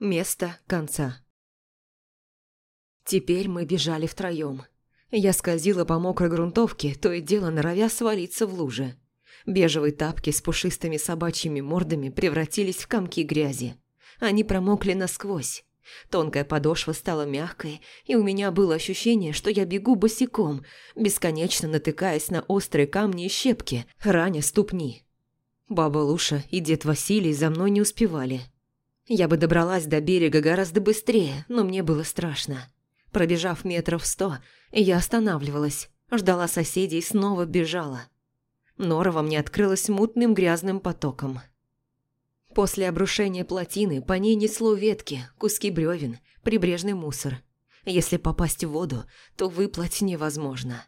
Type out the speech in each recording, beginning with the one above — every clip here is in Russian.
Место конца. Теперь мы бежали втроем. Я скользила по мокрой грунтовке, то и дело норовя свалиться в луже. Бежевые тапки с пушистыми собачьими мордами превратились в комки грязи. Они промокли насквозь. Тонкая подошва стала мягкой, и у меня было ощущение, что я бегу босиком, бесконечно натыкаясь на острые камни и щепки, раня ступни. Баба Луша и дед Василий за мной не успевали. Я бы добралась до берега гораздо быстрее, но мне было страшно. Пробежав метров сто, я останавливалась, ждала соседей и снова бежала. Нора мне открылась мутным грязным потоком. После обрушения плотины по ней несло ветки, куски бревен, прибрежный мусор. Если попасть в воду, то выплыть невозможно.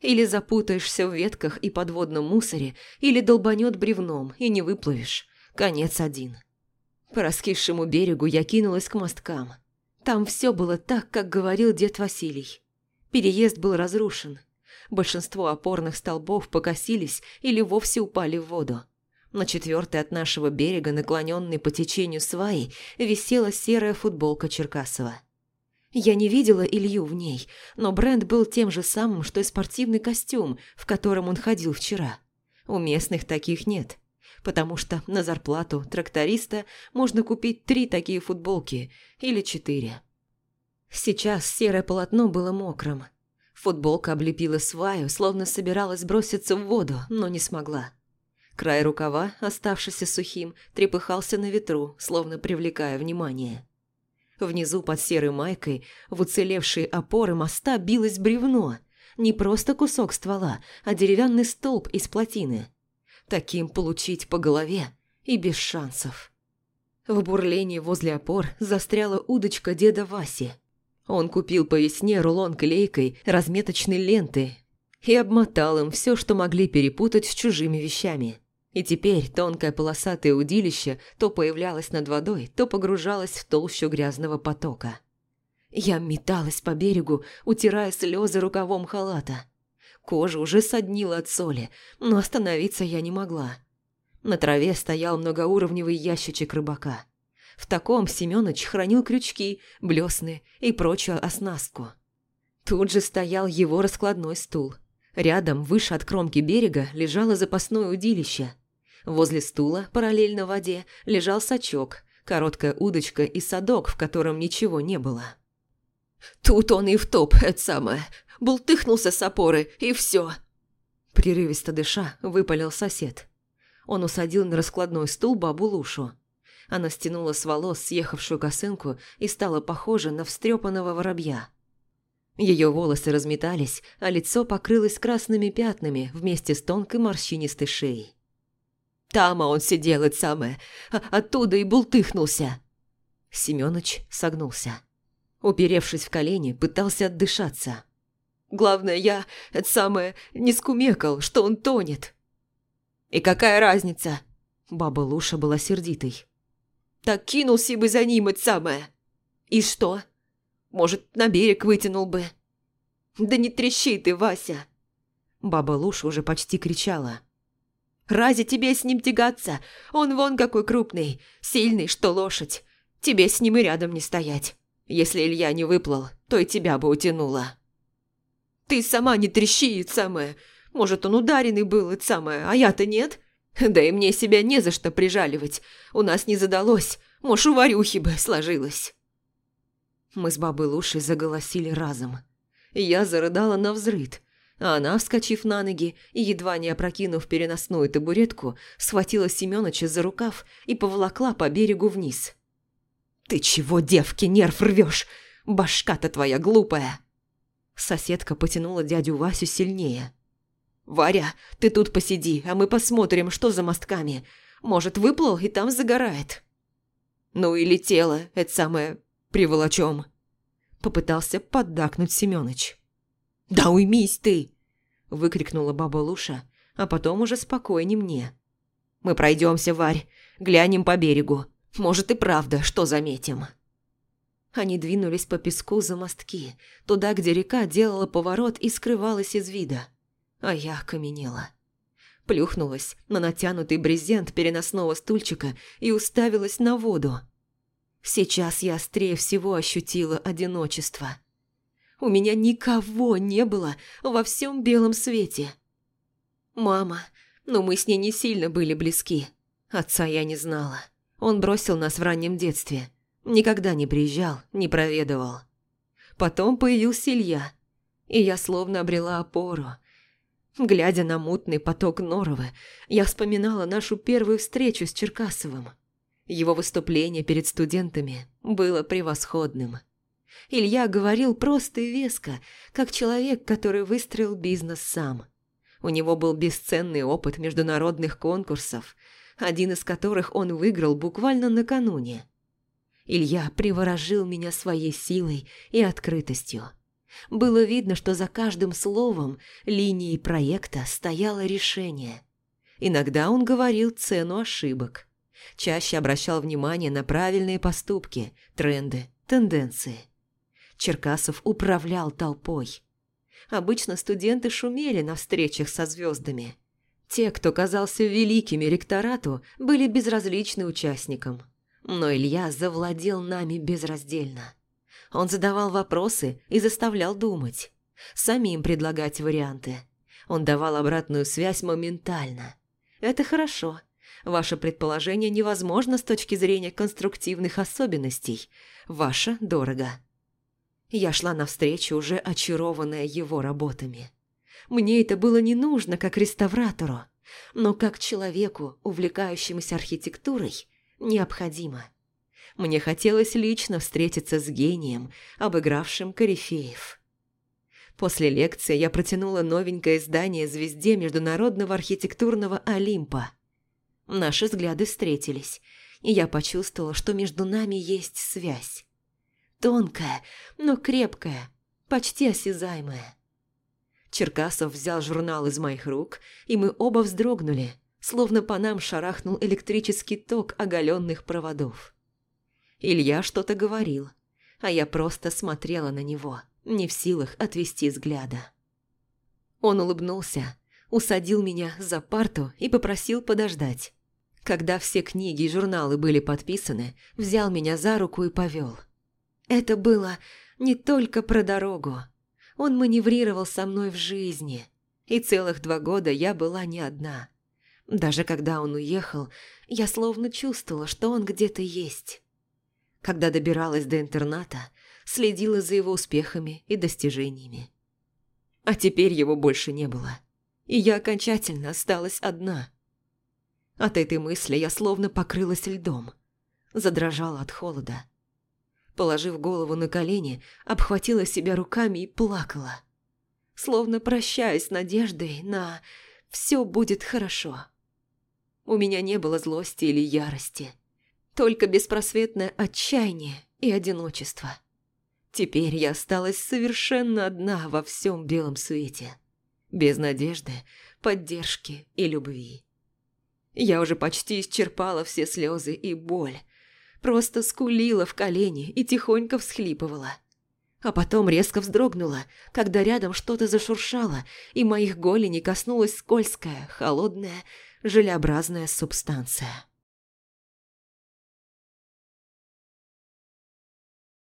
Или запутаешься в ветках и подводном мусоре, или долбанет бревном, и не выплывешь. Конец один. По раскисшему берегу я кинулась к мосткам. Там все было так, как говорил дед Василий. Переезд был разрушен. Большинство опорных столбов покосились или вовсе упали в воду. На четвертой от нашего берега, наклоненной по течению сваи, висела серая футболка Черкасова. Я не видела Илью в ней, но бренд был тем же самым, что и спортивный костюм, в котором он ходил вчера. У местных таких нет потому что на зарплату тракториста можно купить три такие футболки или четыре. Сейчас серое полотно было мокрым. Футболка облепила сваю, словно собиралась броситься в воду, но не смогла. Край рукава, оставшийся сухим, трепыхался на ветру, словно привлекая внимание. Внизу под серой майкой, в уцелевшие опоры моста билось бревно. Не просто кусок ствола, а деревянный столб из плотины. Таким получить по голове и без шансов. В бурлении возле опор застряла удочка деда Васи. Он купил по весне рулон клейкой, разметочной ленты и обмотал им все, что могли перепутать с чужими вещами. И теперь тонкое полосатое удилище то появлялось над водой, то погружалось в толщу грязного потока. Я металась по берегу, утирая слезы рукавом халата. Кожа уже соднила от соли, но остановиться я не могла. На траве стоял многоуровневый ящичек рыбака. В таком Семёныч хранил крючки, блесны и прочую оснастку. Тут же стоял его раскладной стул. Рядом, выше от кромки берега, лежало запасное удилище. Возле стула, параллельно воде, лежал сачок, короткая удочка и садок, в котором ничего не было. «Тут он и в топ, это самое, бултыхнулся с опоры, и все. Прерывисто дыша, выпалил сосед. Он усадил на раскладной стул бабу Лушу. Она стянула с волос съехавшую косынку и стала похожа на встрепанного воробья. Ее волосы разметались, а лицо покрылось красными пятнами вместе с тонкой морщинистой шеей. Тама он сидел, это самое, а оттуда и бултыхнулся. Семёныч согнулся. Уперевшись в колени, пытался отдышаться. Главное, я, это самое, не скумекал, что он тонет. И какая разница? Баба Луша была сердитой. Так кинулся бы за ним, это самое. И что? Может, на берег вытянул бы. Да не трещи ты, Вася. Баба Луша уже почти кричала. «Рази тебе с ним тягаться? Он вон какой крупный, сильный, что лошадь. Тебе с ним и рядом не стоять. Если Илья не выплыл, то и тебя бы утянуло». Ты сама не трещи, это самое. Может, он ударенный был, это самое, а я-то нет. Да и мне себя не за что прижаливать. У нас не задалось. Может, у Варюхи бы сложилось. Мы с бабой Лушей заголосили разом. Я зарыдала на взрыд, а она, вскочив на ноги и едва не опрокинув переносную табуретку, схватила Семёныча за рукав и поволокла по берегу вниз. «Ты чего, девки, нерв рвешь? Башка-то твоя глупая!» Соседка потянула дядю Васю сильнее. «Варя, ты тут посиди, а мы посмотрим, что за мостками. Может, выплыл и там загорает». «Ну и летела, это самое, приволочем». Попытался поддакнуть Семёныч. «Да уймись ты!» – выкрикнула баба Луша, а потом уже спокойней мне. «Мы пройдемся, Варь, глянем по берегу. Может и правда, что заметим». Они двинулись по песку за мостки, туда, где река делала поворот и скрывалась из вида. А я окаменела. Плюхнулась на натянутый брезент переносного стульчика и уставилась на воду. Сейчас я острее всего ощутила одиночество. У меня никого не было во всем белом свете. Мама, но мы с ней не сильно были близки. Отца я не знала. Он бросил нас в раннем детстве. Никогда не приезжал, не проведывал. Потом появился Илья, и я словно обрела опору. Глядя на мутный поток Норовы, я вспоминала нашу первую встречу с Черкасовым. Его выступление перед студентами было превосходным. Илья говорил просто и веско, как человек, который выстроил бизнес сам. У него был бесценный опыт международных конкурсов, один из которых он выиграл буквально накануне. Илья приворожил меня своей силой и открытостью. Было видно, что за каждым словом линии проекта стояло решение. Иногда он говорил цену ошибок. Чаще обращал внимание на правильные поступки, тренды, тенденции. Черкасов управлял толпой. Обычно студенты шумели на встречах со звездами. Те, кто казался великими ректорату, были безразличны участникам. Но Илья завладел нами безраздельно. Он задавал вопросы и заставлял думать. Самим предлагать варианты. Он давал обратную связь моментально. Это хорошо. Ваше предположение невозможно с точки зрения конструктивных особенностей. Ваше дорого. Я шла навстречу, уже очарованная его работами. Мне это было не нужно как реставратору, но как человеку, увлекающемуся архитектурой, необходимо. Мне хотелось лично встретиться с гением, обыгравшим корифеев. После лекции я протянула новенькое издание «Звезде Международного архитектурного Олимпа». Наши взгляды встретились, и я почувствовала, что между нами есть связь. Тонкая, но крепкая, почти осязаемая. Черкасов взял журнал из моих рук, и мы оба вздрогнули, словно по нам шарахнул электрический ток оголенных проводов. Илья что-то говорил, а я просто смотрела на него, не в силах отвести взгляда. Он улыбнулся, усадил меня за парту и попросил подождать. Когда все книги и журналы были подписаны, взял меня за руку и повел. Это было не только про дорогу. Он маневрировал со мной в жизни. И целых два года я была не одна. Даже когда он уехал, я словно чувствовала, что он где-то есть. Когда добиралась до интерната, следила за его успехами и достижениями. А теперь его больше не было. И я окончательно осталась одна. От этой мысли я словно покрылась льдом. Задрожала от холода. Положив голову на колени, обхватила себя руками и плакала. Словно прощаясь с надеждой на «все будет хорошо». У меня не было злости или ярости. Только беспросветное отчаяние и одиночество. Теперь я осталась совершенно одна во всем белом свете. Без надежды, поддержки и любви. Я уже почти исчерпала все слезы и боль. Просто скулила в колени и тихонько всхлипывала. А потом резко вздрогнула, когда рядом что-то зашуршало, и моих голеней коснулась скользкая, холодная, желеобразная субстанция.